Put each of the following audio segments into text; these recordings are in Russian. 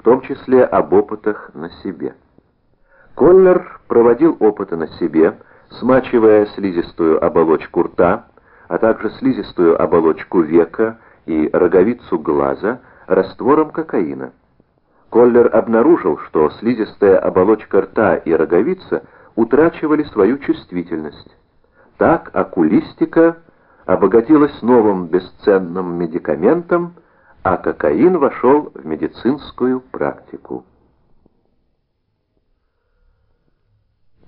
в том числе об опытах на себе. Коллер проводил опыты на себе, смачивая слизистую оболочку рта, а также слизистую оболочку века и роговицу глаза раствором кокаина. Коллер обнаружил, что слизистая оболочка рта и роговица утрачивали свою чувствительность. Так окулистика обогатилась новым бесценным медикаментом, а кокаин вошел в медицинскую практику.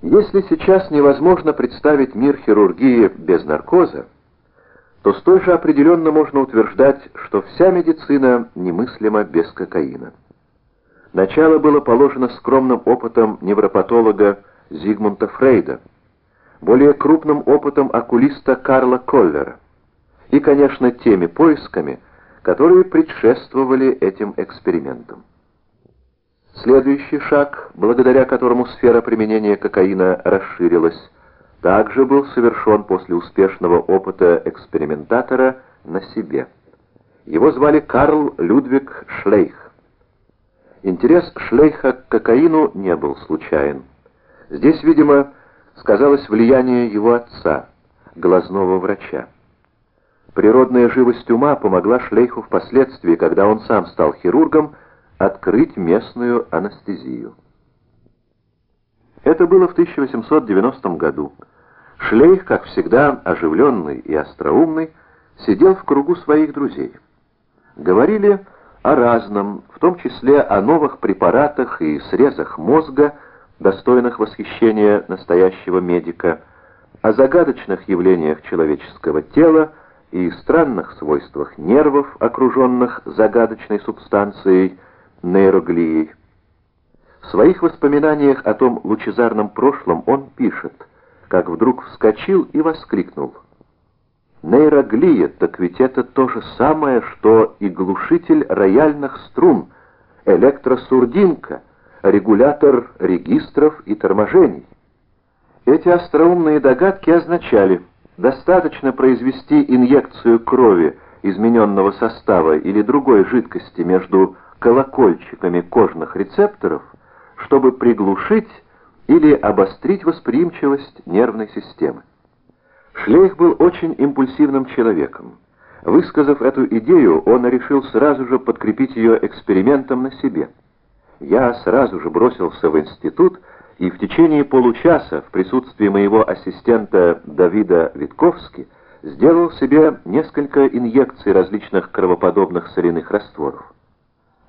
Если сейчас невозможно представить мир хирургии без наркоза, то столь же определенно можно утверждать, что вся медицина немыслима без кокаина. Начало было положено скромным опытом невропатолога Зигмунда Фрейда, более крупным опытом окулиста Карла Коллера и, конечно, теми поисками, которые предшествовали этим экспериментам. Следующий шаг, благодаря которому сфера применения кокаина расширилась, также был совершен после успешного опыта экспериментатора на себе. Его звали Карл Людвиг Шлейх. Интерес Шлейха к кокаину не был случайен. Здесь, видимо, сказалось влияние его отца, глазного врача. Природная живость ума помогла Шлейху впоследствии, когда он сам стал хирургом, открыть местную анестезию. Это было в 1890 году. Шлейх, как всегда оживленный и остроумный, сидел в кругу своих друзей. Говорили о разном, в том числе о новых препаратах и срезах мозга, достойных восхищения настоящего медика, о загадочных явлениях человеческого тела и странных свойствах нервов, окруженных загадочной субстанцией, нейроглией. В своих воспоминаниях о том лучезарном прошлом он пишет, как вдруг вскочил и воскликнул. Нейроглия, так ведь это то же самое, что и глушитель рояльных струн, электросурдинка, регулятор регистров и торможений. Эти остроумные догадки означали, достаточно произвести инъекцию крови измененного состава или другой жидкости между колокольчиками кожных рецепторов, чтобы приглушить или обострить восприимчивость нервной системы. Шлейх был очень импульсивным человеком. Высказав эту идею, он решил сразу же подкрепить ее экспериментом на себе. Я сразу же бросился в институт и в течение получаса в присутствии моего ассистента Давида Витковски сделал себе несколько инъекций различных кровоподобных соляных растворов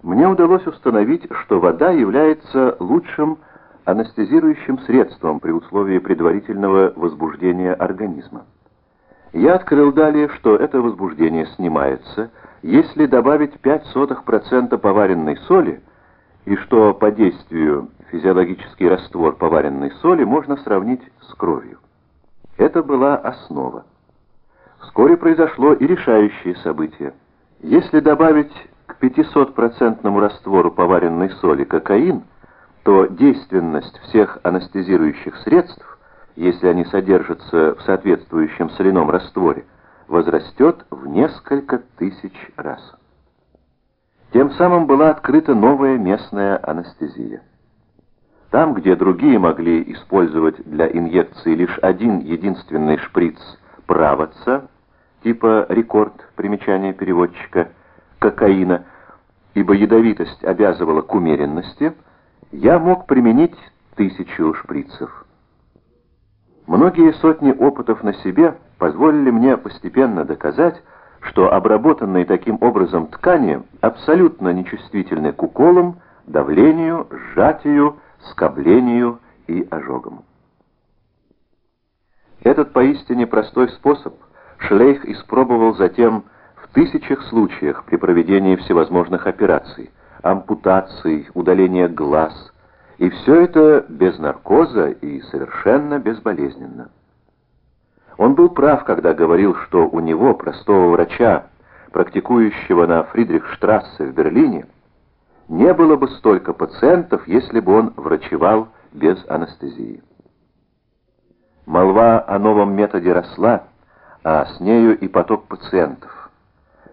мне удалось установить, что вода является лучшим анестезирующим средством при условии предварительного возбуждения организма. Я открыл далее, что это возбуждение снимается, если добавить 0,05% поваренной соли, и что по действию физиологический раствор поваренной соли можно сравнить с кровью. Это была основа. Вскоре произошло и решающее событие. Если добавить к 500% раствору поваренной соли кокаин, то действенность всех анестезирующих средств, если они содержатся в соответствующем соляном растворе, возрастет в несколько тысяч раз. Тем самым была открыта новая местная анестезия. Там, где другие могли использовать для инъекции лишь один единственный шприц правоца, типа рекорд, примечание переводчика – кокаина, ибо ядовитость обязывала к умеренности, я мог применить тысячу шприцев. Многие сотни опытов на себе позволили мне постепенно доказать, что обработанные таким образом ткани абсолютно нечувствительны к уколам, давлению, сжатию, скоблению и ожогам. Этот поистине простой способ Шлейх испробовал затем тысячах случаях при проведении всевозможных операций, ампутаций, удаления глаз, и все это без наркоза и совершенно безболезненно. Он был прав, когда говорил, что у него, простого врача, практикующего на Фридрихштрассе в Берлине, не было бы столько пациентов, если бы он врачевал без анестезии. Молва о новом методе росла, а с нею и поток пациентов.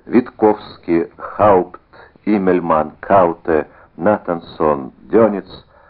Витковский, Хаупт, Имельман, Кауте, Натансон, Дёнец,